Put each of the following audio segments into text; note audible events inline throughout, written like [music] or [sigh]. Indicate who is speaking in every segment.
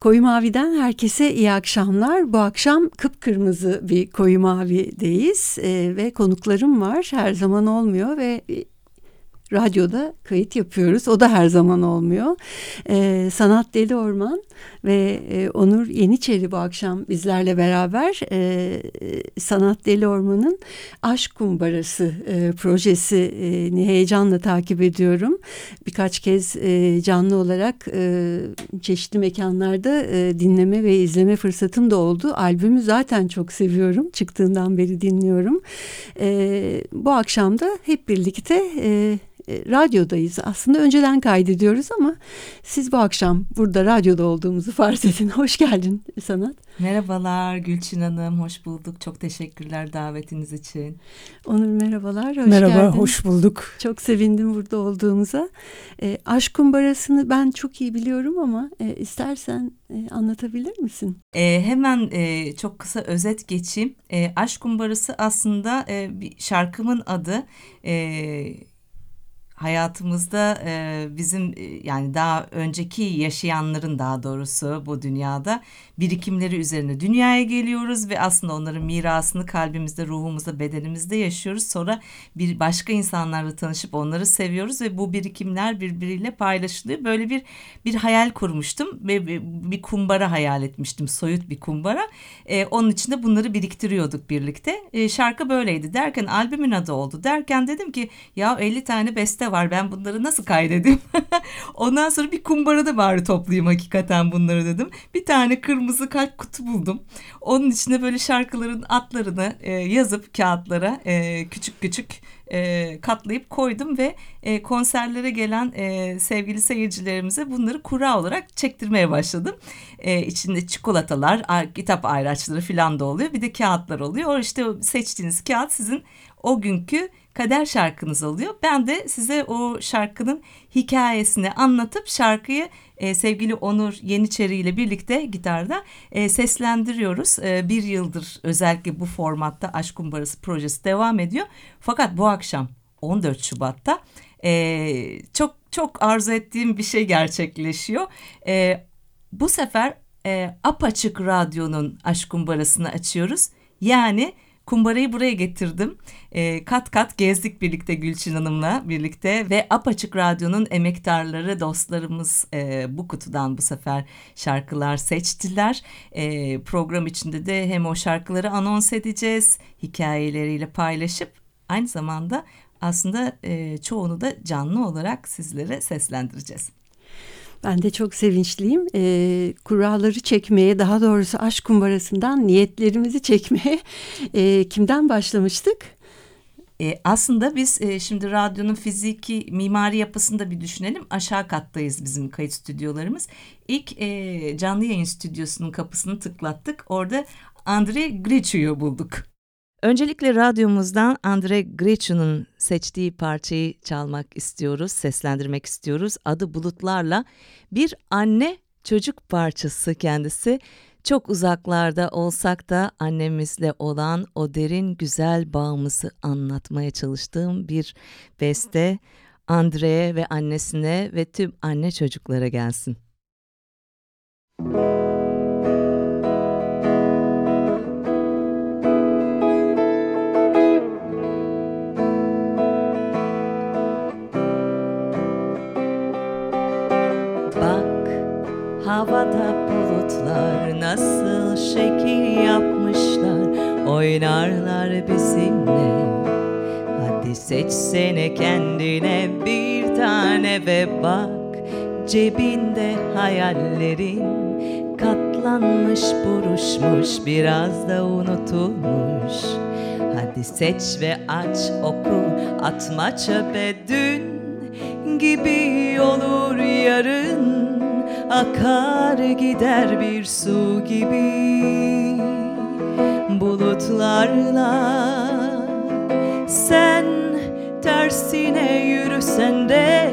Speaker 1: Koyu Mavi'den herkese iyi akşamlar. Bu akşam kıpkırmızı bir Koyu Mavi'deyiz ee, ve konuklarım var. Her zaman olmuyor ve radyoda kayıt yapıyoruz. O da her zaman olmuyor. Ee, Sanat Deli Orman ve e, Onur Yeniçeri bu akşam bizlerle beraber e, Sanat Deli Orman'ın Aşk Kumbarası e, projesini heyecanla takip ediyorum. Birkaç kez e, canlı olarak e, çeşitli mekanlarda e, dinleme ve izleme fırsatım da oldu. Albümü zaten çok seviyorum. Çıktığından beri dinliyorum. E, bu akşam da hep birlikte... E, e, radyodayız. Aslında önceden kaydediyoruz ama siz bu akşam burada radyoda olduğumuzu farz edin. [laughs] Hoş geldin Sanat.
Speaker 2: Merhabalar Gülçin Hanım, hoş bulduk. Çok teşekkürler davetiniz için.
Speaker 1: Onur merhabalar,
Speaker 3: hoş Merhaba, geldin. hoş bulduk.
Speaker 1: Çok sevindim burada olduğumuza. E, aşk kumbarasını ben çok iyi biliyorum ama e, istersen e, anlatabilir misin?
Speaker 2: E, hemen e, çok kısa özet geçeyim. E, aşk kumbarası aslında e, bir şarkımın adı. E, hayatımızda e, bizim e, yani daha önceki yaşayanların daha doğrusu bu dünyada birikimleri üzerine dünyaya geliyoruz ve aslında onların mirasını kalbimizde, ruhumuzda, bedenimizde yaşıyoruz. Sonra bir başka insanlarla tanışıp onları seviyoruz ve bu birikimler birbiriyle paylaşılıyor. Böyle bir bir hayal kurmuştum ve bir kumbara hayal etmiştim. Soyut bir kumbara. E, onun içinde bunları biriktiriyorduk birlikte. E, şarkı böyleydi derken albümün adı oldu. Derken dedim ki ya 50 tane beste var ben bunları nasıl kaydedeyim? [laughs] Ondan sonra bir kumbarada bari toplayayım hakikaten bunları dedim. Bir tane kırmızı kalp kutu buldum. Onun içine böyle şarkıların adlarını e, yazıp kağıtlara e, küçük küçük e, katlayıp koydum ve e, konserlere gelen e, sevgili seyircilerimize bunları kura olarak çektirmeye başladım. E, içinde çikolatalar, kitap ayraçları falan da oluyor. Bir de kağıtlar oluyor. O işte seçtiğiniz kağıt sizin o günkü kader şarkınız oluyor. Ben de size o şarkının hikayesini anlatıp şarkıyı e, sevgili Onur Yeniçeri ile birlikte gitarda e, seslendiriyoruz. E, bir yıldır özellikle bu formatta Aşk Kumbarası projesi devam ediyor. Fakat bu akşam 14 Şubat'ta e, çok çok arzu ettiğim bir şey gerçekleşiyor. E, bu sefer e, apaçık radyonun Aşk Kumbarası'nı açıyoruz. Yani Kumbarayı buraya getirdim. E, kat kat gezdik birlikte Gülçin Hanım'la birlikte ve Apaçık Radyo'nun emektarları, dostlarımız e, bu kutudan bu sefer şarkılar seçtiler. E, program içinde de hem o şarkıları anons edeceğiz, hikayeleriyle paylaşıp aynı zamanda aslında e, çoğunu da canlı olarak sizlere seslendireceğiz.
Speaker 1: Ben de çok sevinçliyim. E, kuralları çekmeye, daha doğrusu aşk kumbarasından niyetlerimizi çekmeye e, kimden başlamıştık?
Speaker 2: E, aslında biz e, şimdi radyonun fiziki mimari yapısını da bir düşünelim. Aşağı kattayız bizim kayıt stüdyolarımız. İlk e, canlı yayın stüdyosunun kapısını tıklattık. Orada Andre Grichu'yu bulduk. Öncelikle radyomuzdan Andre Grechu'nun seçtiği parçayı çalmak istiyoruz, seslendirmek istiyoruz. Adı Bulutlarla bir anne çocuk parçası kendisi. Çok uzaklarda olsak da annemizle olan o derin güzel bağımızı anlatmaya çalıştığım bir beste Andre'ye ve annesine ve tüm anne çocuklara gelsin. Müzik Oynarlar bizimle. Hadi seçsene kendine bir tane ve bak Cebinde hayallerin Katlanmış buruşmuş biraz da unutulmuş. Hadi seç ve aç oku atma çöpe dün gibi olur yarın. Akar gider bir su gibi bulutlarla sen tersine yürüsen de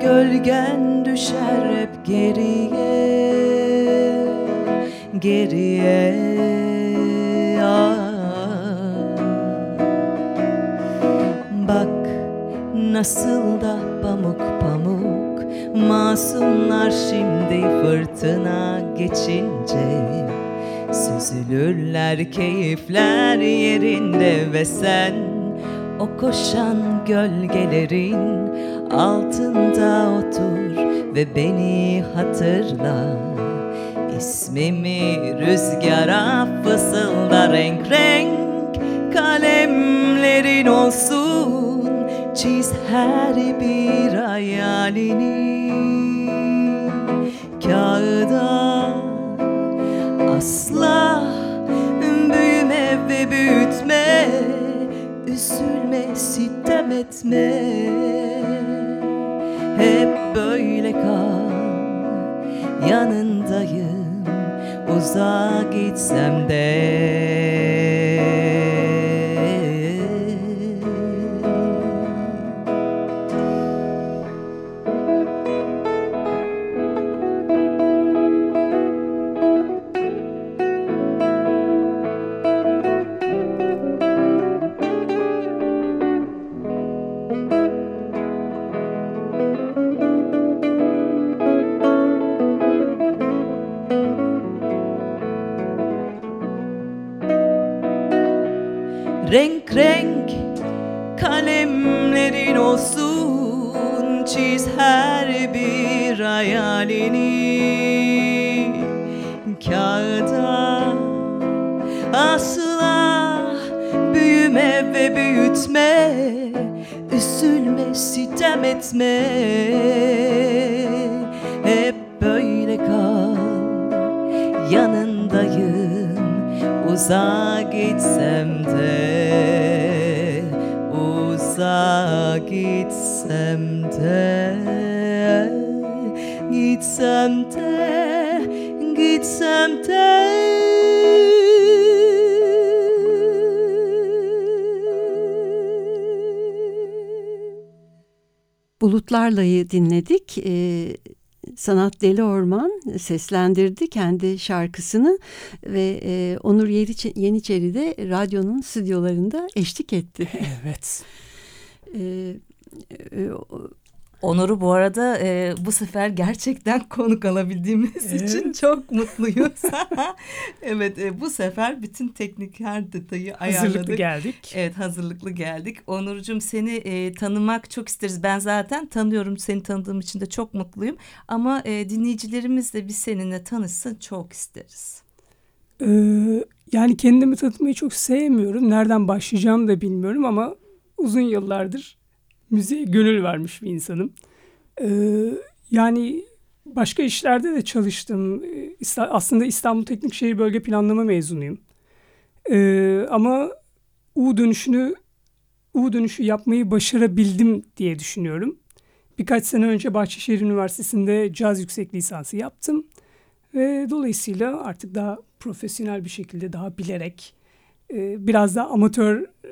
Speaker 2: gölgen düşer hep geriye geriye. Bak nasıl da pamuk pamuk
Speaker 3: Masumlar şimdi fırtına geçince Süzülürler keyifler yerinde ve sen O koşan gölgelerin altında otur Ve beni hatırla. İsmimi rüzgara fısılda renk renk Kalemlerin olsun. Çiz her bir hayalini Kağıda asla büyüme ve büyütme Üzülme sitem etme. Hep böyle kal yanındayım Uzağa gitsem de büyütme Üzülme sitem etme. Hep böyle kal yanındayım Uzağa gitsem de Uzağa gitsem de Gitsem de Gitsem de
Speaker 1: Bulutlarla'yı dinledik. Ee, Sanat Deli Orman seslendirdi kendi şarkısını ve e, Onur Yeniçeri de radyonun stüdyolarında eşlik etti.
Speaker 4: Evet. [laughs]
Speaker 1: Ee, e, o-
Speaker 2: Onur'u bu arada e, bu sefer gerçekten [laughs] konuk alabildiğimiz için
Speaker 4: Evet.
Speaker 2: çok mutluyuz. [laughs] evet e, bu sefer bütün teknik her detayı
Speaker 4: Hazırlıklı
Speaker 2: ayarladık.
Speaker 4: geldik.
Speaker 2: Evet hazırlıklı geldik. Onurcuğum seni e, tanımak çok isteriz. Ben zaten tanıyorum seni tanıdığım için de çok mutluyum. Ama e, dinleyicilerimiz de biz seninle tanışsın çok isteriz.
Speaker 4: Ee, yani kendimi tanıtmayı çok sevmiyorum. Nereden başlayacağımı da bilmiyorum ama uzun yıllardır müziğe gönül vermiş bir insanım. Ee, yani başka işlerde de çalıştım. Ee, Aslında İstanbul Teknik Şehir Bölge Planlama mezunuyum. Ee, ama U dönüşünü U dönüşü yapmayı başarabildim diye düşünüyorum. Birkaç sene önce Bahçeşehir Üniversitesi'nde caz yüksek lisansı yaptım. Ve dolayısıyla artık daha profesyonel bir şekilde daha bilerek e, biraz daha amatör e,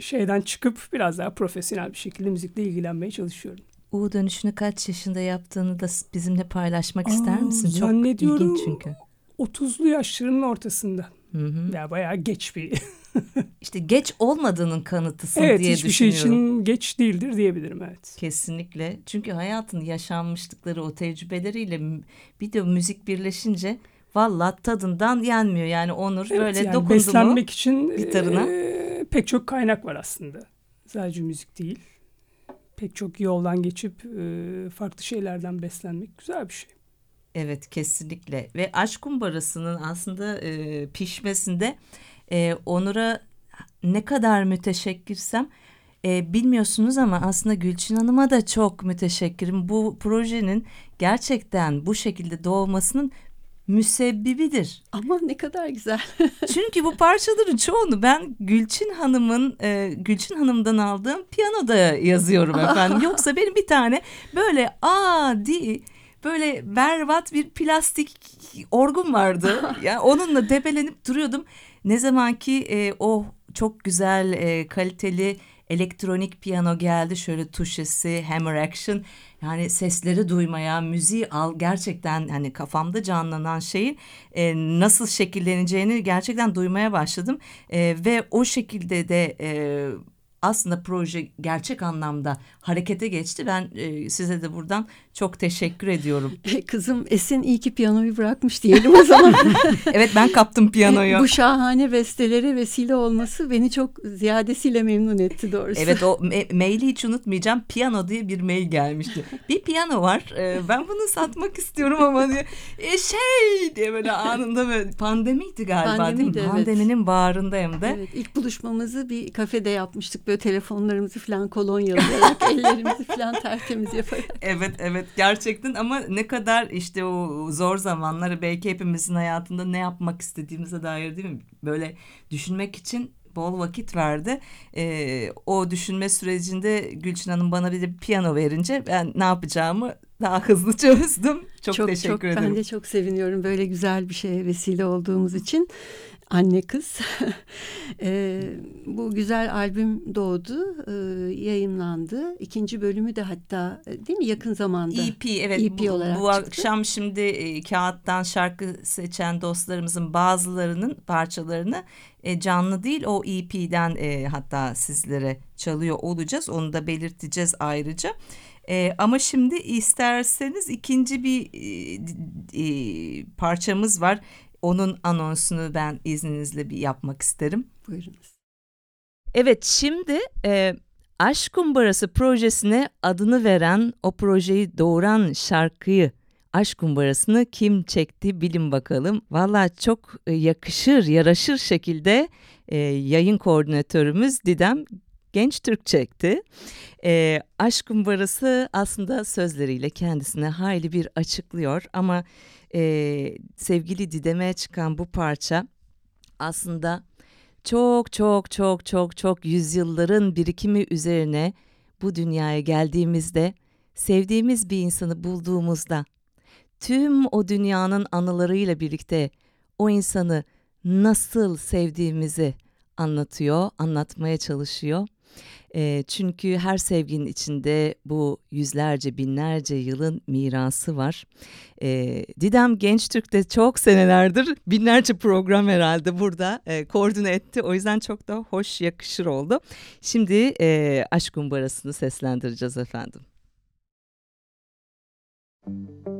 Speaker 4: şeyden çıkıp biraz daha profesyonel bir şekilde müzikle ilgilenmeye çalışıyorum.
Speaker 2: U dönüşünü kaç yaşında yaptığını da bizimle paylaşmak ister
Speaker 4: Aa,
Speaker 2: misin? Çok ilginç çünkü.
Speaker 4: 30'lu yaşlarının ortasında.
Speaker 2: Hı hı.
Speaker 4: Ya bayağı geç bir. [laughs]
Speaker 2: İşte geç olmadığının kanıtısın
Speaker 4: evet
Speaker 2: diye
Speaker 4: hiçbir şey
Speaker 2: düşünüyorum.
Speaker 4: için geç değildir diyebilirim evet.
Speaker 2: Kesinlikle. Çünkü hayatın yaşanmışlıkları, o tecrübeleriyle bir de müzik birleşince valla tadından yenmiyor. Yani Onur
Speaker 4: Evet,
Speaker 2: böyle
Speaker 4: yani
Speaker 2: dokundu mu
Speaker 4: beslenmek için
Speaker 2: gitarına?
Speaker 4: e, pek çok kaynak var aslında. Sadece müzik değil. Pek çok yoldan geçip e, farklı şeylerden beslenmek güzel bir şey.
Speaker 2: Evet kesinlikle ve aşk kumbarasının aslında e, pişmesinde e, Onur'a ne kadar müteşekkirsem bilmiyorsunuz ama aslında Gülçin Hanım'a da çok müteşekkirim. Bu projenin gerçekten bu şekilde doğmasının müsebbibidir.
Speaker 1: ama ne kadar güzel. [laughs]
Speaker 2: Çünkü bu parçaların çoğunu ben Gülçin Hanım'ın e, Gülçin Hanım'dan aldığım piyanoda yazıyorum [laughs] efendim. Yoksa benim bir tane böyle adi böyle berbat bir plastik orgum vardı. [laughs] Yani onunla debelenip duruyordum. Ne zaman ki e, o çok güzel e, kaliteli elektronik piyano geldi şöyle tuşesi hammer action. Yani sesleri duymaya müziği al gerçekten hani kafamda canlanan şeyin e, nasıl şekilleneceğini gerçekten duymaya başladım. E, ve o şekilde de e, aslında proje gerçek anlamda harekete geçti. Ben e, size de buradan Çok teşekkür ediyorum. [laughs]
Speaker 1: Kızım Esin iyi ki piyanoyu bırakmış diyelim o zaman. [laughs]
Speaker 2: evet ben kaptım piyanoyu.
Speaker 1: Bu şahane bestelere vesile olması beni çok ziyadesiyle memnun etti doğrusu.
Speaker 2: Evet o me- maili hiç unutmayacağım. Piyano diye bir mail gelmişti. Bir piyano var. e, ben bunu satmak istiyorum ama diye. E, şey diye böyle anında böyle pandemiydi galiba
Speaker 1: Pandemiydi,
Speaker 2: değil mi?
Speaker 1: evet.
Speaker 2: Pandeminin bağrındayım da.
Speaker 1: Evet, ilk buluşmamızı bir kafede yapmıştık. Böyle telefonlarımızı falan kolonyalayarak, [laughs] ellerimizi falan tertemiz yaparak.
Speaker 2: Evet evet gerçekten ama ne kadar işte o zor zamanları belki hepimizin hayatında ne yapmak istediğimize dair değil mi? Böyle düşünmek için bol vakit verdi. Ee, o düşünme sürecinde Gülçin Hanım bana bir de piyano verince ben ne yapacağımı daha hızlı [laughs] çözdüm. Çok, teşekkür
Speaker 1: çok,
Speaker 2: ederim.
Speaker 1: Ben de çok seviniyorum böyle güzel bir şeye vesile olduğumuz için. Anne kız. [laughs] e, bu güzel albüm doğdu, e, yayınlandı. İkinci bölümü de hatta değil mi yakın zamanda?
Speaker 2: EP evet
Speaker 1: EP
Speaker 2: bu,
Speaker 1: olarak
Speaker 2: bu
Speaker 1: çıktı.
Speaker 2: akşam şimdi e, kağıttan şarkı seçen dostlarımızın bazılarının parçalarını e, canlı değil o EP'den e, hatta sizlere çalıyor olacağız onu da belirteceğiz ayrıca. E, ama şimdi isterseniz ikinci bir e, e, parçamız var. Onun anonsunu ben izninizle bir yapmak isterim.
Speaker 1: Buyurunuz.
Speaker 2: Evet şimdi e, Aşk Kumbarası projesine adını veren o projeyi doğuran şarkıyı Aşk Kumbarası'nı kim çekti bilin bakalım. Valla çok e, yakışır yaraşır şekilde e, yayın koordinatörümüz Didem Genç Türk çekti. E, Aşk Kumbarası aslında sözleriyle kendisine hayli bir açıklıyor ama e, sevgili Didem'e çıkan bu parça aslında çok çok çok çok çok yüzyılların birikimi üzerine bu dünyaya geldiğimizde sevdiğimiz bir insanı bulduğumuzda tüm o dünyanın anılarıyla birlikte o insanı nasıl sevdiğimizi anlatıyor, anlatmaya çalışıyor. Eee, çünkü her sevginin içinde bu yüzlerce binlerce yılın mirası var. Eee, Didem Gençtürk'te çok senelerdir binlerce program herhalde burada eee, koordine etti. O yüzden çok da hoş yakışır oldu. Şimdi eee Aşk Kumbarası'nı seslendireceğiz efendim.
Speaker 3: Do-ba-do-bop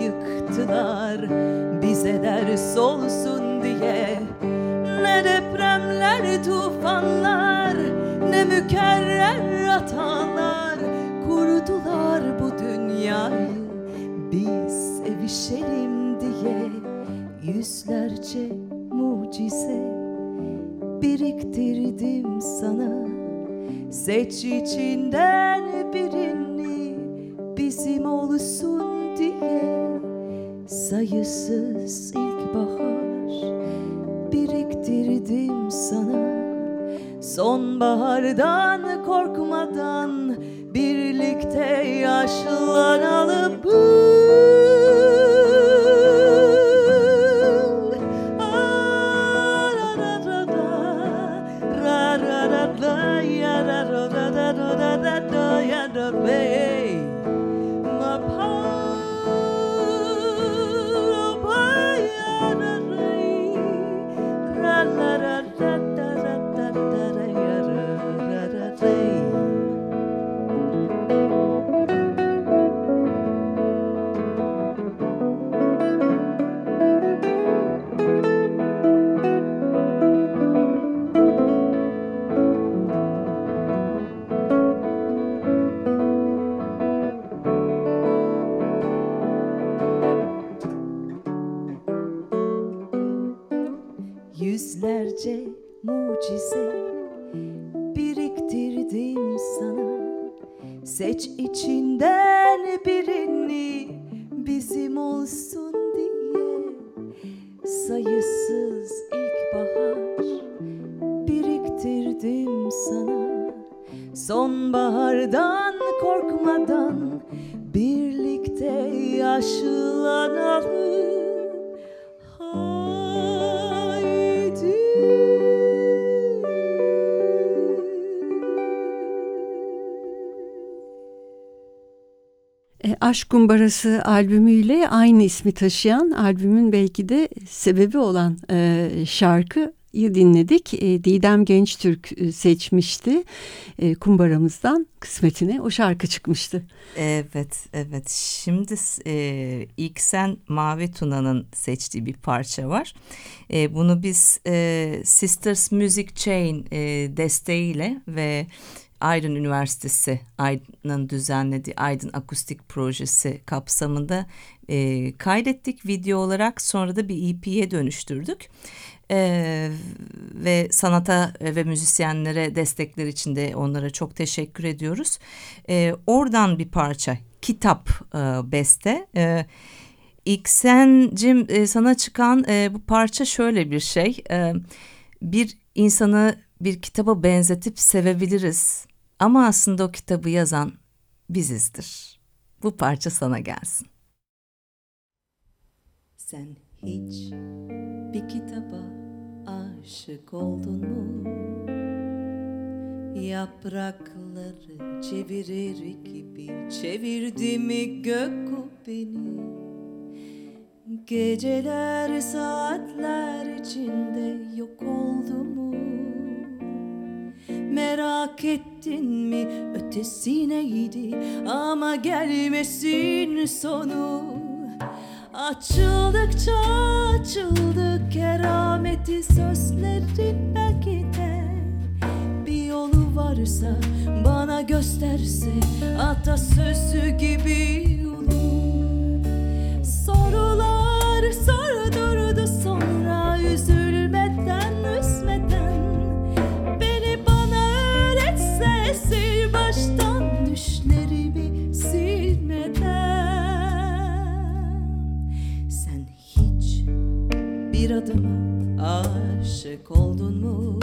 Speaker 3: yıktılar bize ders olsun diye. Ne depremler tufanlar ne mükerrer hatalar Kurdular bu dünyayı. Biz sevişelim diye Yüzlerce mucize biriktirdim sana. Seç içinden birini bizim olsun diye. Sayısız ilkbahar biriktirdim sana. Sonbahardan korkmadan birlikte yaşlanalım
Speaker 2: Seç içinden birini bizim olsun diye. Sayısız ilkbahar biriktirdim sana. Sonbahardan korkmadan birlikte yaşlanalım
Speaker 1: Aşk Kumbarası albümüyle aynı ismi taşıyan albümün belki de sebebi olan e, şarkıyı dinledik. E, Didem Gençtürk e, seçmişti. E, kumbaramızdan kısmetine o şarkı çıkmıştı.
Speaker 5: Evet, evet. Şimdi e, ilk sen Mavi Tuna'nın seçtiği bir parça var. E, bunu biz e, Sisters Music Chain e, desteğiyle ve Aydın Üniversitesi Aydın'ın düzenlediği Aydın Akustik Projesi kapsamında e, kaydettik video olarak sonra da bir EP'ye dönüştürdük. Ee, ve sanata ve müzisyenlere destekler için de onlara çok teşekkür ediyoruz. Ee, oradan bir parça kitap e, beste. Ee, İksencim e, sana çıkan e, bu parça şöyle bir şey. E, bir insanı bir kitaba benzetip sevebiliriz. Ama aslında o kitabı yazan bizizdir. Bu parça sana gelsin.
Speaker 2: Sen hiç bir kitaba aşık oldun mu? Yaprakları çevirir gibi çevirdi mi gök beni? Geceler saatler içinde yok oldu mu? Merak ettin mi? Ötesi neydi ama gelmesin sonu. Açıldıkça açıldı kerameti sözlerin belki de. Bir yolu varsa bana gösterse atasözü gibi aşık oldun mu?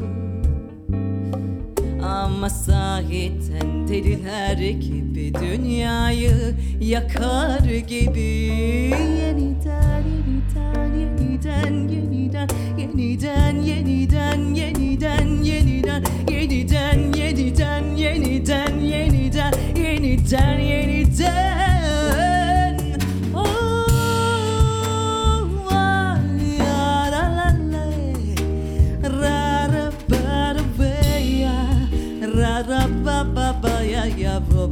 Speaker 2: Ama sahiden deliler gibi dünyayı yakar gibi Yeniden, yeniden, yeniden, yeniden, yeniden, yeniden, yeniden, yeniden, yeniden, yeniden, yeniden, yeniden, yeniden, yeniden.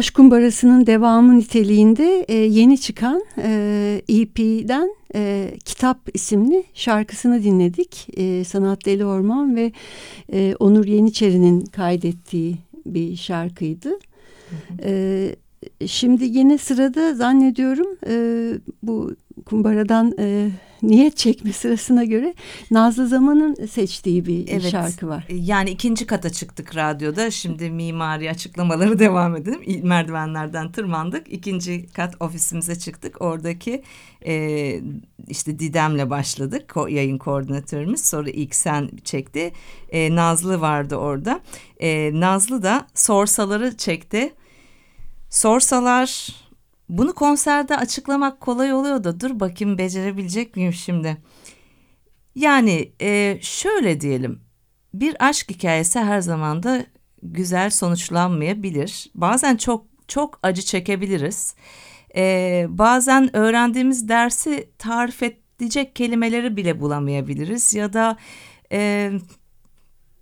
Speaker 1: Aşk Kumbarası'nın devamı niteliğinde e, yeni çıkan e, EP'den e, Kitap isimli şarkısını dinledik. E, Sanat Deli Orman ve e, Onur Yeniçeri'nin kaydettiği bir şarkıydı. E, şimdi yine sırada zannediyorum e, bu kumbaradan e, niyet çekme sırasına göre Nazlı Zaman'ın seçtiği bir
Speaker 6: Evet.
Speaker 1: şarkı var.
Speaker 6: E, Yani ikinci kata çıktık radyoda. Şimdi mimari açıklamaları [laughs] devam edelim. Merdivenlerden tırmandık. İkinci kat ofisimize çıktık. Oradaki e, işte Didem'le başladık. Ko yayın koordinatörümüz. Sonra ilk sen çekti. E, Nazlı vardı orada. E, Nazlı da sorsaları çekti. Sorsalar bunu konserde açıklamak kolay oluyor da dur bakayım becerebilecek miyim şimdi? Yani e, şöyle diyelim bir aşk hikayesi her zaman da güzel sonuçlanmayabilir. Bazen çok çok acı çekebiliriz. Ee, bazen öğrendiğimiz dersi tarif edecek kelimeleri bile bulamayabiliriz ya da e,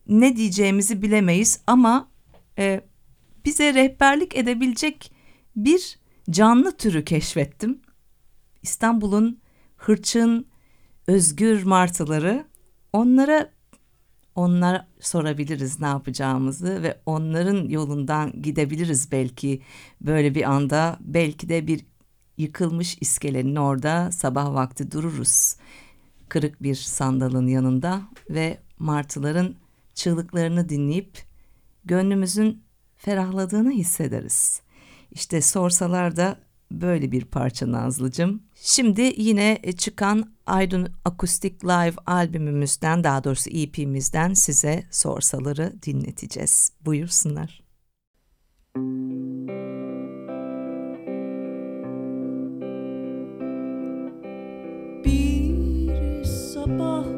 Speaker 6: ne diyeceğimizi bilemeyiz ama e, bize rehberlik edebilecek bir canlı türü keşfettim. İstanbul'un hırçın, özgür martıları onlara onlara sorabiliriz ne yapacağımızı ve onların yolundan gidebiliriz belki böyle bir anda belki de bir yıkılmış iskelenin orada sabah vakti dururuz kırık bir sandalın yanında ve martıların çığlıklarını dinleyip gönlümüzün ferahladığını hissederiz. İşte sorsalar da böyle bir parça Nazlıcığım. Şimdi yine çıkan Aydın Akustik Live albümümüzden daha doğrusu EP'mizden size sorsaları dinleteceğiz. Buyursunlar.
Speaker 2: Bir sabah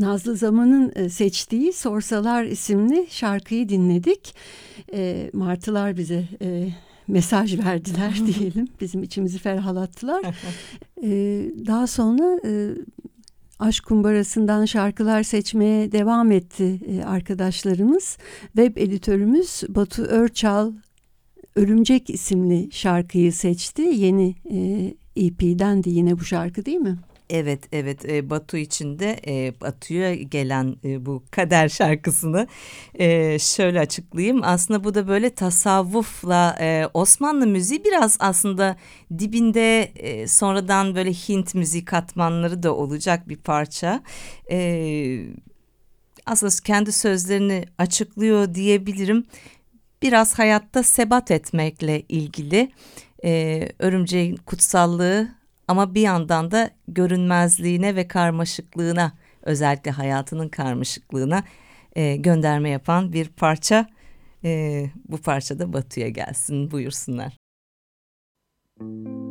Speaker 1: Nazlı Zaman'ın e, seçtiği Sorsalar isimli şarkıyı dinledik. E, martılar bize e, mesaj verdiler [laughs] diyelim. Bizim içimizi ferahlattılar. [laughs] e, daha sonra e, Aşk Kumbarası'ndan şarkılar seçmeye devam etti e, arkadaşlarımız. Web editörümüz Batu Örçal Örümcek isimli şarkıyı seçti. Yeni e, EP'den de yine bu şarkı değil mi?
Speaker 2: Evet evet e, Batu için de e, Batu'ya gelen e, bu kader şarkısını e, şöyle açıklayayım. Aslında bu da böyle tasavvufla Osmanlı müziği biraz aslında dibinde sonradan böyle Hint müziği katmanları da olacak bir parça. E, aslında kendi sözlerini açıklıyor diyebilirim. Biraz hayatta sebat etmekle ilgili örümceğin kutsallığı ama bir yandan da görünmezliğine ve karmaşıklığına özellikle hayatının karmaşıklığına e, gönderme yapan bir parça. E, bu parça da Batu'ya gelsin buyursunlar. Müzik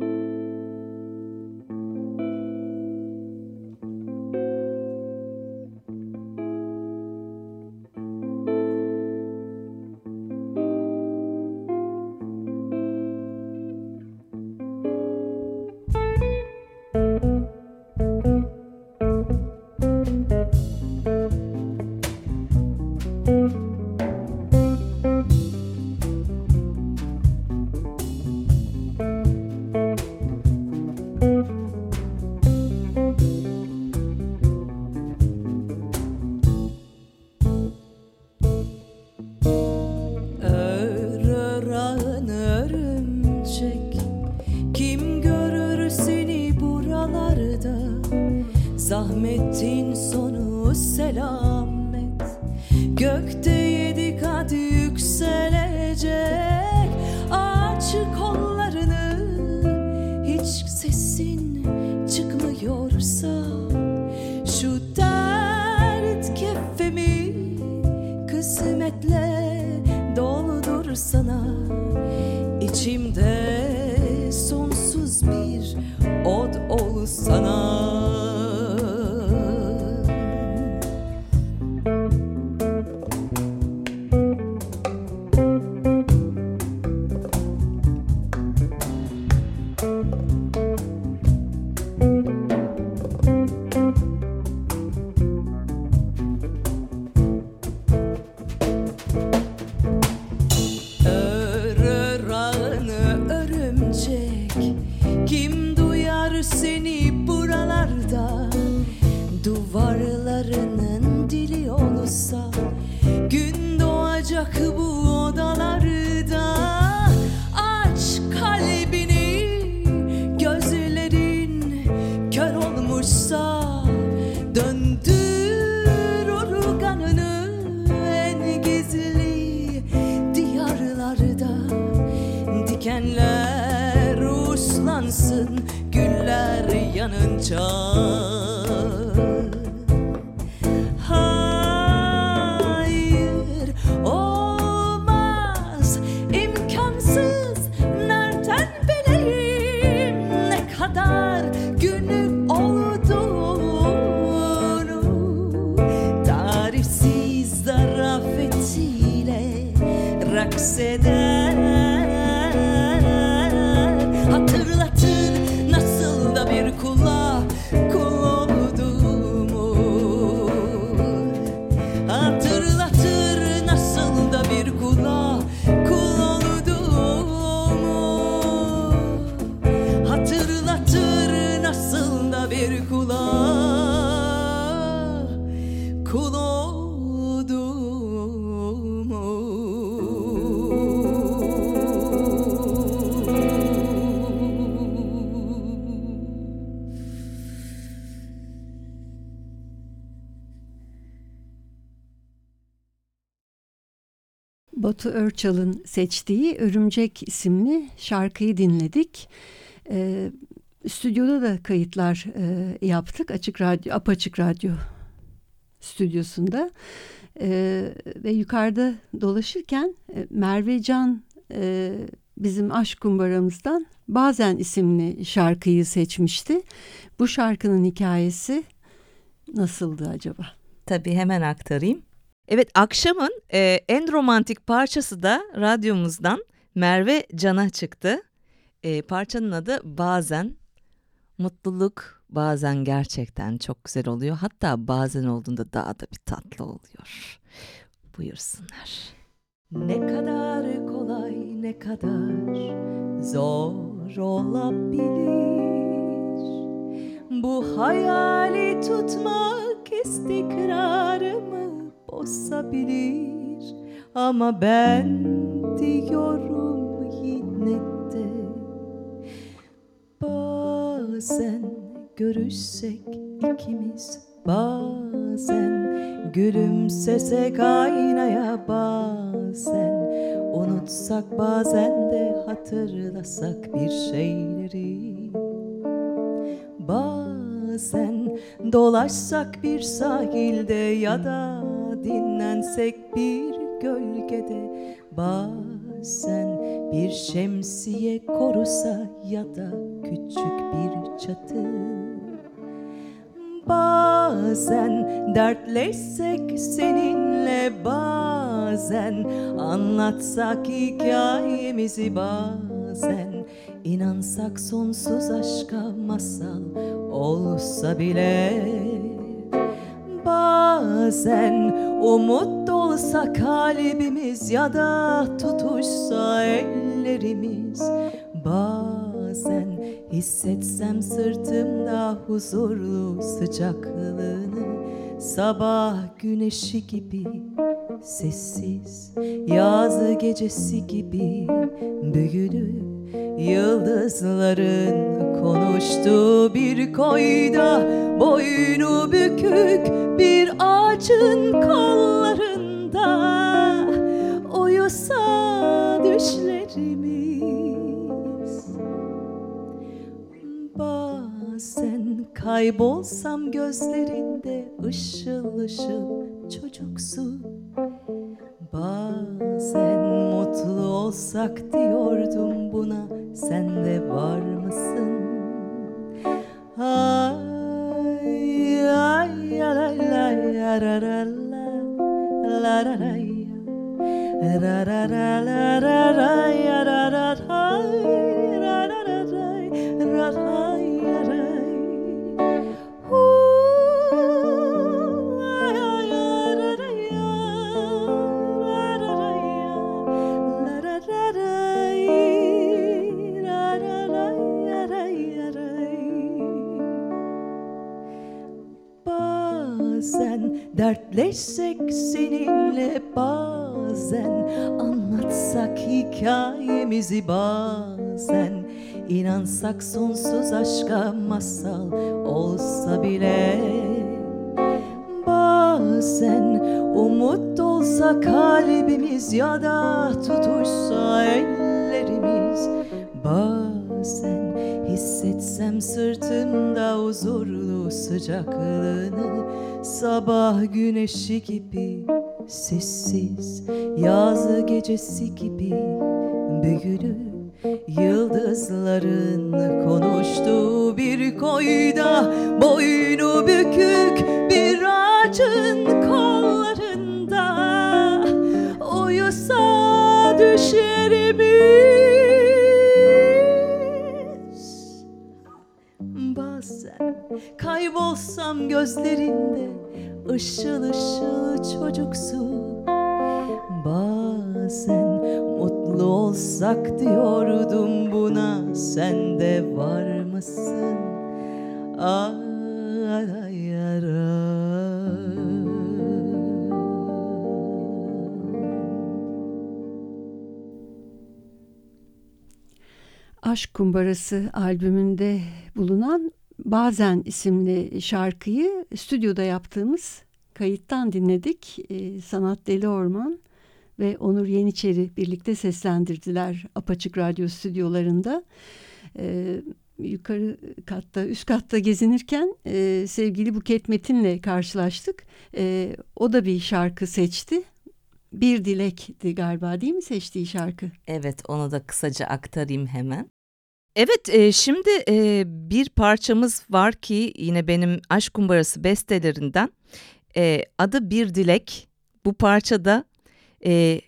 Speaker 1: Batu Örçal'ın seçtiği Örümcek isimli şarkıyı dinledik. Ee, stüdyoda da kayıtlar e, yaptık. Açık Radyo, Apaçık Radyo stüdyosunda. Ee, ve yukarıda dolaşırken e, Merve Can e, bizim aşk kumbaramızdan Bazen isimli şarkıyı seçmişti. Bu şarkının hikayesi nasıldı acaba?
Speaker 2: Tabii hemen aktarayım. Evet akşamın e, en romantik parçası da radyomuzdan Merve Can'a çıktı. E, parçanın adı Bazen. Mutluluk bazen gerçekten çok güzel oluyor. Hatta bazen olduğunda daha da bir tatlı oluyor. Buyursunlar. Ne kadar kolay ne kadar zor olabilir. Bu hayali tutmak istikrarımı bozabilir. Ama ben diyorum yine de Bazen görüşsek ikimiz bazen Gülümsesek aynaya bazen Unutsak bazen de hatırlasak bir şeyleri Bazen dolaşsak bir sahilde ya da dinlensek bir gölgede Bazen bir şemsiye korusa ya da küçük bir çatı. Bazen dertleşsek seninle bazen Anlatsak hikayemizi bazen inansak sonsuz aşka masal olsa bile Bazen umut dolsa kalbimiz ya da tutuşsa ellerimiz. Bazen hissetsem sırtımda huzurlu sıcaklığını Sabah güneşi gibi sessiz Yaz gecesi gibi büyülü Yıldızların konuştuğu bir koyda Boynu bükük bir ağacın kollarında. Uyusa düşlerimiz. Bazen kaybolsam gözlerinde ışıl ışıl çocuksu Bazen mutlu olsak diyordum buna sen de var mısın? Ay ay ya ra ra la ra ra ra ra ra la ra ra ra ra ra ra ra ra ra dertleşsek seninle bazen Anlatsak hikayemizi bazen. İnansak sonsuz aşka masal olsa bile Bazen umut dolsa kalbimiz ya da tutuşsa ellerimiz. Bazen hissetsem sırtımda huzurlu sıcaklığını Sabah güneşi gibi sessiz Yaz gecesi gibi büyülü Yıldızların konuştuğu bir koyda Boynu bükük bir ağacın kollarında Uyusa düşlerimiz Bazen kaybolsam gözlerinde ışıl ışıl çocuksu Bazen mutlu olsak diyordum buna sen de var mısın? Ay, ay,
Speaker 1: Aşk Kumbarası albümünde bulunan Bazen isimli şarkıyı stüdyoda yaptığımız kayıttan dinledik. Ee, Sanat Deli Orman ve Onur Yeniçeri birlikte seslendirdiler Apaçık Radyo stüdyolarında. Ee, yukarı katta, üst katta gezinirken e, sevgili Buket Metin'le karşılaştık. E, o da bir şarkı seçti. Bir Dilek'ti galiba değil mi seçtiği şarkı?
Speaker 2: Evet onu da kısaca aktarayım hemen.
Speaker 7: Evet e, şimdi e, bir parçamız var ki yine benim Aşk Kumbarası bestelerinden e, adı Bir Dilek. Bu parçada e,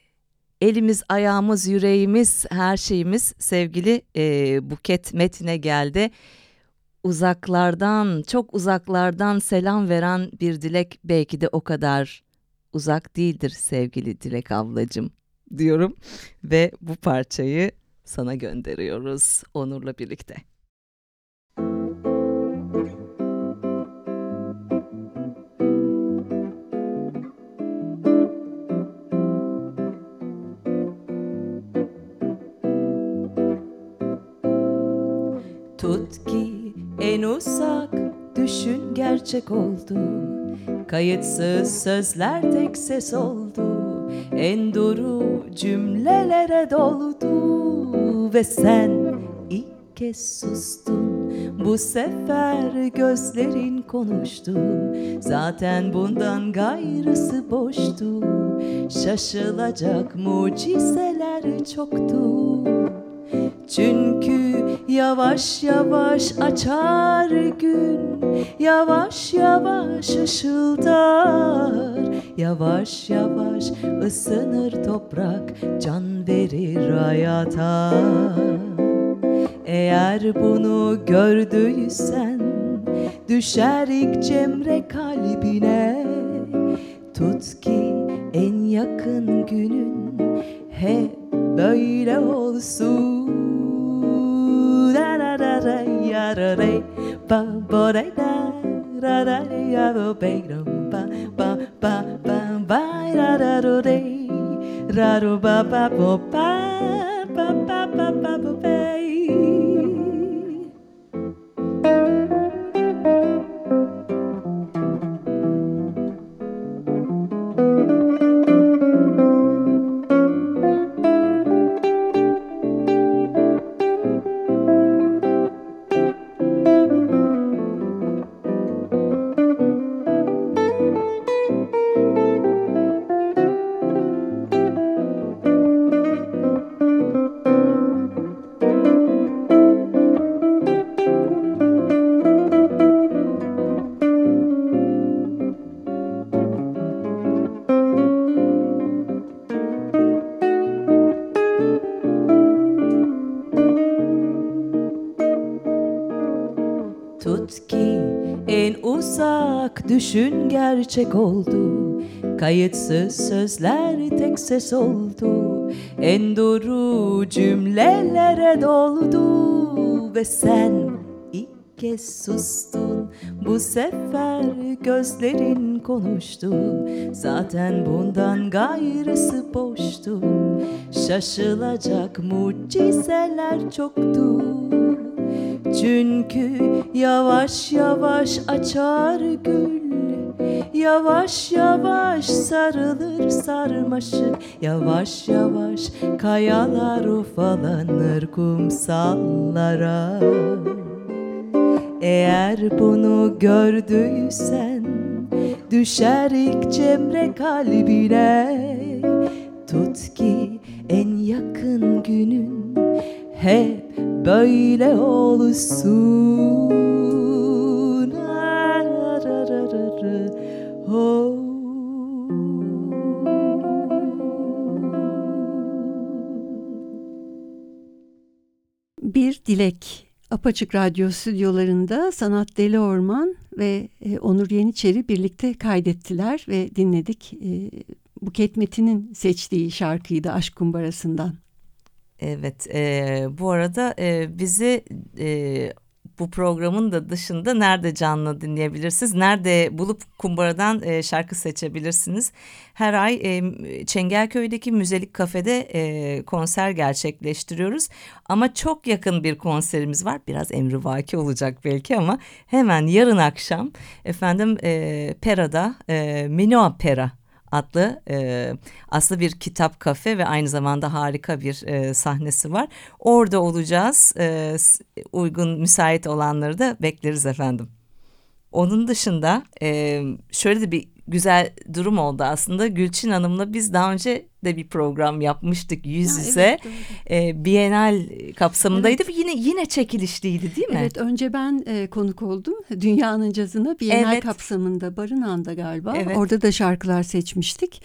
Speaker 7: elimiz, ayağımız, yüreğimiz, her şeyimiz sevgili e, Buket Metin'e geldi. Uzaklardan, çok uzaklardan selam veren bir dilek belki de o kadar uzak değildir sevgili Dilek ablacığım diyorum ve bu parçayı sana gönderiyoruz Onur'la birlikte.
Speaker 2: Tut ki en uzak düşün gerçek oldu Kayıtsız sözler tek ses oldu. En doğru cümlelere doldu Ve sen ilk kez sustun. Bu sefer gözlerin konuştu. Zaten bundan gayrısı boştu. Şaşılacak mucizeler çoktu. Çünkü yavaş yavaş açar gün. Yavaş yavaş ışıldar. Yavaş yavaş ısınır toprak Can verir hayata. Eğer bunu gördüysen Düşer ilk cemre kalbine. Tut ki en yakın günün hep böyle olsun. Da da da da ya da da ba ba da da da da ya ba ba ba ba ba ba ba da da da ra do ba ba ba ba ba gerçek oldu. Kayıtsız sözler tek ses oldu. En doğru cümlelere doldu. Ve sen ilk kez sustun. Bu sefer gözlerin konuştu. Zaten bundan gayrısı boştu. Şaşılacak mucizeler çoktu. Çünkü yavaş yavaş açar gül Yavaş yavaş sarılır sarmaşık. Yavaş yavaş kayalar ufalanır kumsallara. Eğer bunu gördüysen Düşer ilk cemre kalbine. Tut ki en yakın günün hep böyle olsun.
Speaker 1: Dilek Apaçık Radyo stüdyolarında Sanat Deli Orman ve e, Onur Yeniçeri birlikte kaydettiler ve dinledik. E, Buket Metin'in seçtiği şarkıydı Aşk Kumbarası'ndan.
Speaker 7: Evet, e, bu arada e, bizi e, bu programın da dışında nerede canlı dinleyebilirsiniz? Nerede bulup kumbaradan e, şarkı seçebilirsiniz? Her ay e, Çengelköy'deki Müzelik Kafede e, konser gerçekleştiriyoruz. Ama çok yakın bir konserimiz var. Biraz emrivaki olacak belki ama hemen yarın akşam efendim e, Pera'da e, Minoa Pera adlı e, aslında bir kitap kafe ve aynı zamanda harika bir e, sahnesi var. Orada olacağız. E, uygun müsait olanları da bekleriz efendim. Onun dışında e, şöyle de bir güzel durum oldu aslında. Gülçin Hanım'la biz daha önce
Speaker 2: de bir program yapmıştık yüz
Speaker 1: Ya,
Speaker 2: yüze.
Speaker 1: evet, doğru.
Speaker 2: E, Bienal kapsamındaydı ve yine yine çekilişliydi değil mi?
Speaker 1: Evet önce ben e, konuk oldum. Dünyanın cazına Bienal
Speaker 2: Evet.
Speaker 1: kapsamında Barınağı'nda galiba.
Speaker 2: Evet.
Speaker 1: Orada da şarkılar seçmiştik.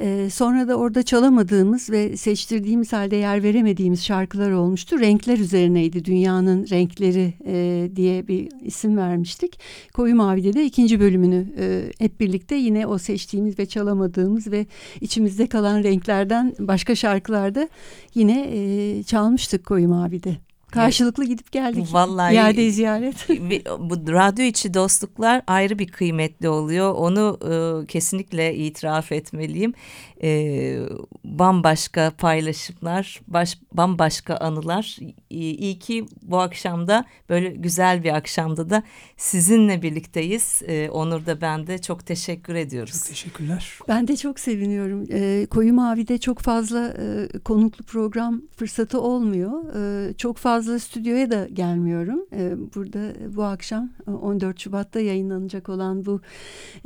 Speaker 1: E, sonra da orada çalamadığımız ve seçtirdiğimiz halde yer veremediğimiz şarkılar olmuştu. Renkler üzerineydi. Dünyanın renkleri e, diye bir isim vermiştik. Koyu Mavi'de de ikinci bölümünü e, hep birlikte yine o seçtiğimiz ve çalamadığımız ve içimizde kalan renklerden başka şarkılarda yine e, çalmıştık Koyu Mavi'de. Karşılıklı gidip geldik.
Speaker 2: Vallahi-
Speaker 1: İade ziyaret. [laughs]
Speaker 2: Bu radyo içi dostluklar ayrı bir kıymetli oluyor. Onu e, kesinlikle itiraf etmeliyim. E, bambaşka paylaşımlar, baş, bambaşka anılar. İyi, iyi ki bu akşamda böyle güzel bir akşamda da sizinle birlikteyiz. E, Onur da ben de çok teşekkür ediyoruz.
Speaker 4: Çok teşekkürler.
Speaker 1: Ben de çok seviniyorum. Ee, Koyu Mavi'de çok fazla e, konuklu program fırsatı olmuyor. Ee, çok fazla stüdyoya da gelmiyorum. Ee, burada bu akşam e, 14 Şubat'ta yayınlanacak olan bu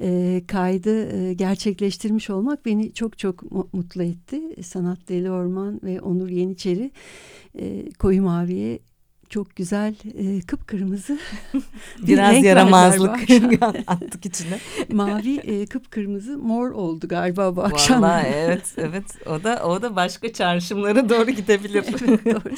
Speaker 1: e, kaydı e, gerçekleştirmiş olmak beni çok çok mu- mutlu etti. Sanat Deli Orman ve Onur Yeniçeri e, Koyu Mavi'ye çok güzel e, kıpkırmızı [laughs] bir
Speaker 2: Biraz
Speaker 1: renk
Speaker 2: yaramazlık [laughs] attık içine. [laughs]
Speaker 1: Mavi e, kıpkırmızı mor oldu galiba bu akşam.
Speaker 2: Vallahi evet evet o da o da başka çağrışımlara doğru gidebilir.
Speaker 1: Evet, doğru.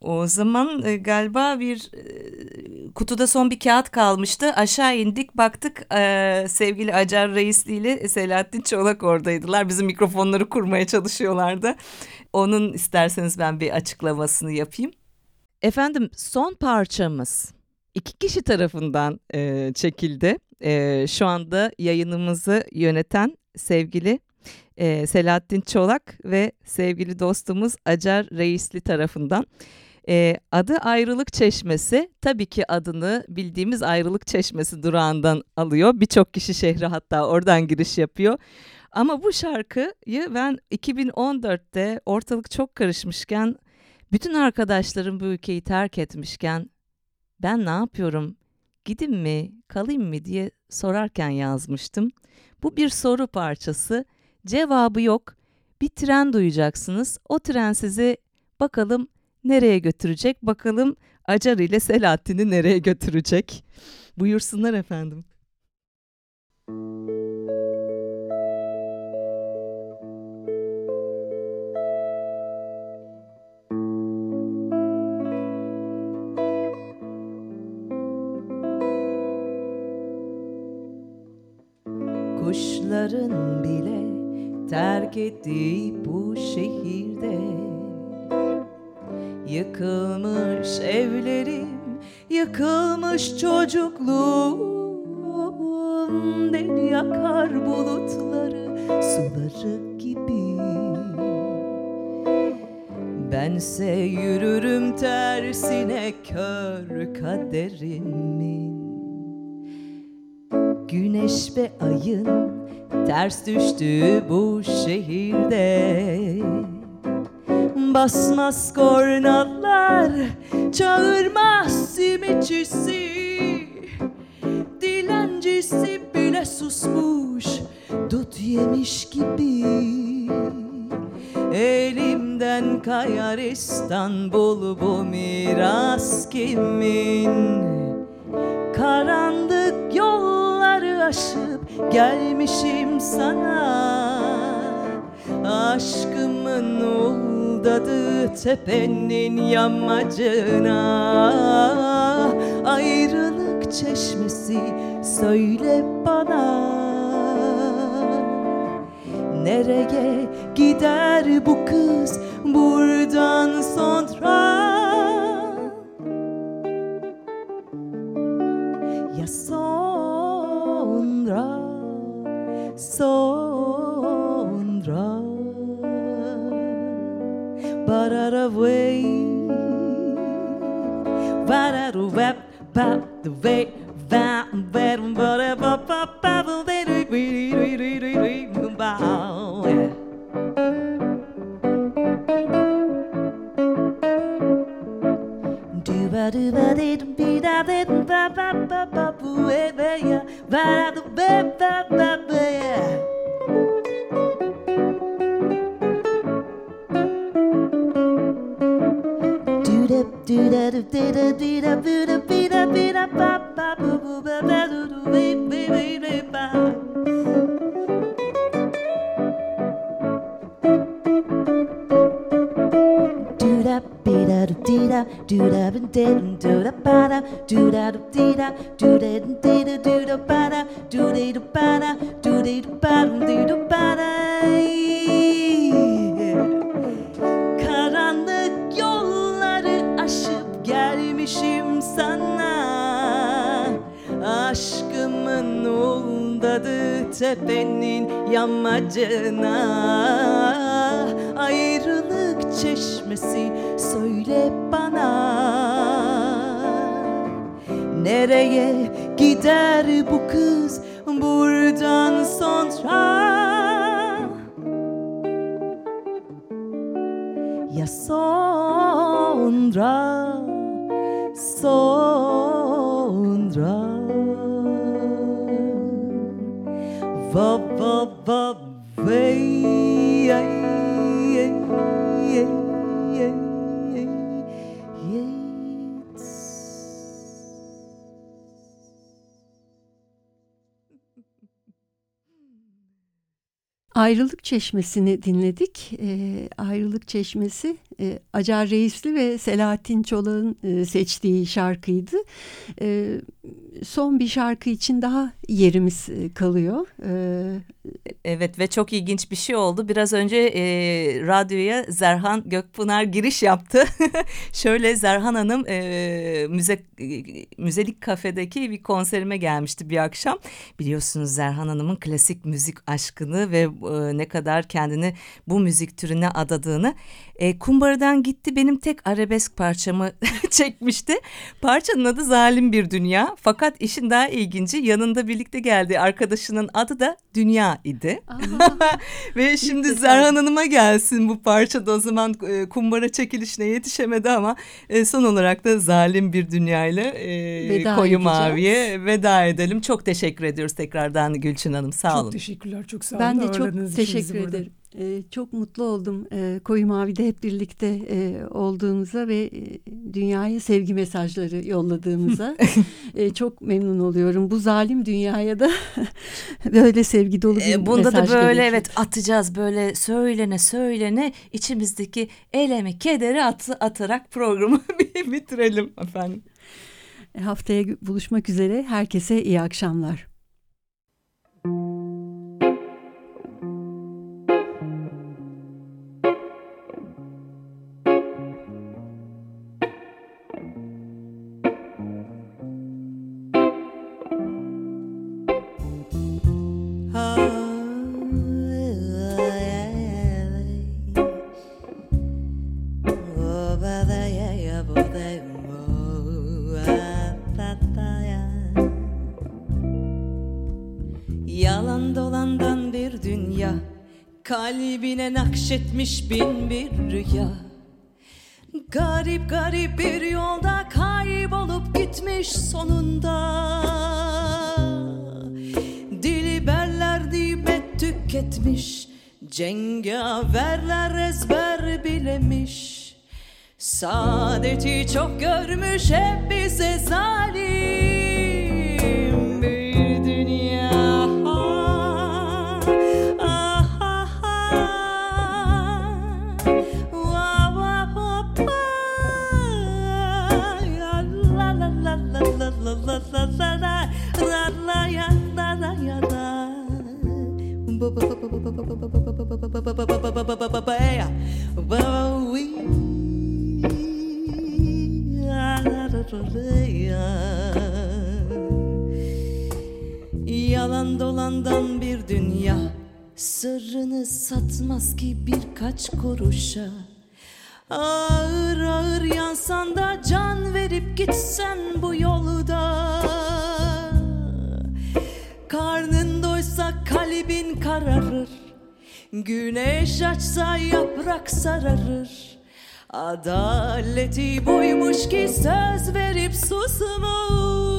Speaker 2: O zaman e, galiba bir e, kutuda son bir kağıt kalmıştı. Aşağı indik baktık e, sevgili Acar Reisli ile Selahattin Çolak oradaydılar. Bizim mikrofonları kurmaya çalışıyorlardı. Onun isterseniz ben bir açıklamasını yapayım. Efendim son parçamız iki kişi tarafından e, çekildi. E, şu anda yayınımızı yöneten sevgili e, Selahattin Çolak ve sevgili dostumuz Acar Reisli tarafından. E, adı Ayrılık Çeşmesi. Tabii ki adını bildiğimiz Ayrılık Çeşmesi durağından alıyor. Birçok kişi şehre hatta oradan giriş yapıyor. Ama bu şarkıyı ben 2014'te ortalık çok karışmışken, bütün arkadaşlarım bu ülkeyi terk etmişken ben ne yapıyorum, gidin mi, kalayım mı diye sorarken yazmıştım. Bu bir soru parçası. Cevabı yok. Bir tren duyacaksınız. O tren sizi bakalım nereye götürecek? Bakalım Acar ile Selahattin'i nereye götürecek? Buyursunlar efendim.
Speaker 3: Kuşların bile terk ettiği bu şehirde Yıkılmış evlerim, yıkılmış çocukluğum. Deli yakar bulutları, suları gibi. Bense yürürüm tersine kör kaderimin. Güneş ve ayın ters düştüğü bu şehirde Basmaz kornalar, çağırmaz simitçisi Dilencisi bile susmuş, dut yemiş gibi. Elimden kayar İstanbul bu miras kimin? Karanlık yolları aşıp gelmişim sana. Aşkımın uldadığı tepenin yamacına. Ayrılık çeşmesi söyle bana. Nereye gider bu kız? Buradan sonra
Speaker 2: tepenin yamacına. Ayrılık çeşmesi söyle bana. Nereye gider bu kız? Buradan
Speaker 1: Ayrılık Çeşmesi'ni dinledik. Ee, Ayrılık Çeşmesi e, Acar Reisli ve Selahattin Çolak'ın e, seçtiği şarkıydı. E, son bir şarkı için daha yerimiz e, kalıyor. E,
Speaker 8: Evet ve çok ilginç bir şey oldu. Biraz önce e, radyoya Zerhan Gökpınar giriş yaptı. [laughs] Şöyle Zerhan Hanım e, müze e, müzelik kafedeki bir konserime gelmişti bir akşam. Biliyorsunuz Zerhan Hanım'ın klasik müzik aşkını ve e, ne kadar kendini bu müzik türüne adadığını. E, Kumbara'dan gitti benim tek arabesk parçamı [laughs] çekmişti. Parçanın adı Zalim Bir Dünya. Fakat işin daha ilginci yanında birlikte geldiği arkadaşının adı da Dünya idi. [laughs] Ve şimdi. Zerhan Hanım'a gelsin bu parçada o zaman e, kumbara çekilişine yetişemedi ama e, son olarak da zalim bir dünyayla e,
Speaker 1: Veda
Speaker 8: koyu
Speaker 1: edeceğiz.
Speaker 8: maviye veda edelim. Çok teşekkür ediyoruz tekrardan Gülçin Hanım sağ
Speaker 4: Çok
Speaker 8: olun.
Speaker 4: teşekkürler. Çok sağ olun.
Speaker 1: ben de çok teşekkür
Speaker 4: burada.
Speaker 1: ederim. E, çok mutlu oldum e, Koyu Mavi'de hep birlikte e, olduğumuza ve e, dünyaya sevgi mesajları yolladığımıza. [laughs] E, çok memnun oluyorum. Bu zalim dünyaya da [laughs] böyle sevgi dolu bir
Speaker 8: E, bunda da
Speaker 1: mesaj
Speaker 8: böyle
Speaker 1: gerekiyor.
Speaker 8: evet atacağız böyle söylene söylene içimizdeki elemi kederi at, atarak programı [laughs] bitirelim efendim.
Speaker 1: Haftaya buluşmak üzere. Herkese iyi akşamlar.
Speaker 2: Yalan Kalbine nakşetmiş bin bir rüya. Garip garip bir yolda kaybolup gitmiş sonunda. Dili berler dibet tüketmiş Cengaverler ezber bilemiş. Saadeti çok görmüş hep bize zalim satmaz ki birkaç kuruşa. Ağır ağır yansan da can verip gitsen bu yolda. Karnın doysa kalbin kararır. Güneş açsa yaprak sararır. Adaleti buymuş ki söz verip susmuş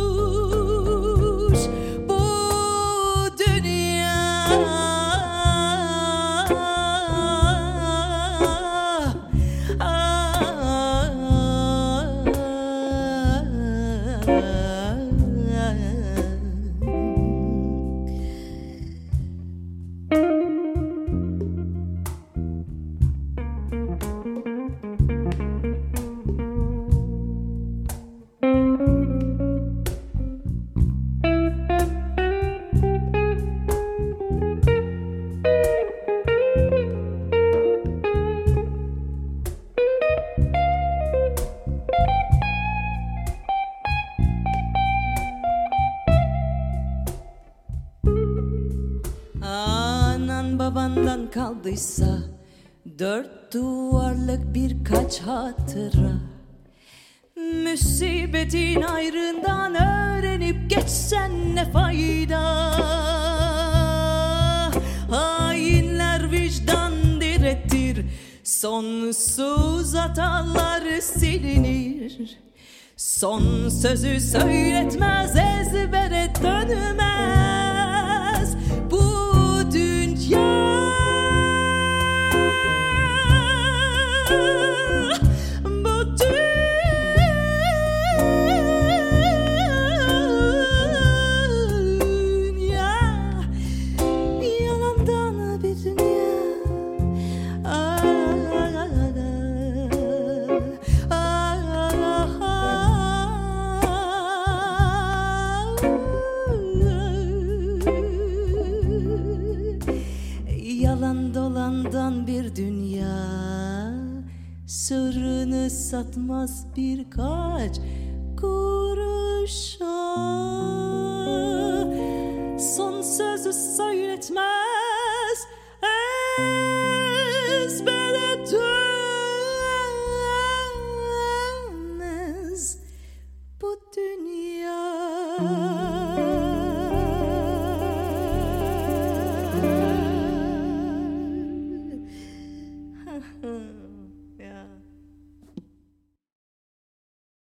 Speaker 2: Babandan kaldıysa Dört duvarlık birkaç hatıra. Musibetin ayrından öğrenip geçsen ne fayda? Hainler vicdan direttir Sonsuz hatalar silinir. Son sözü söyletmez ezbere dönmez Sırrını satmaz birkaç kuruşa. Son sözü söyletmez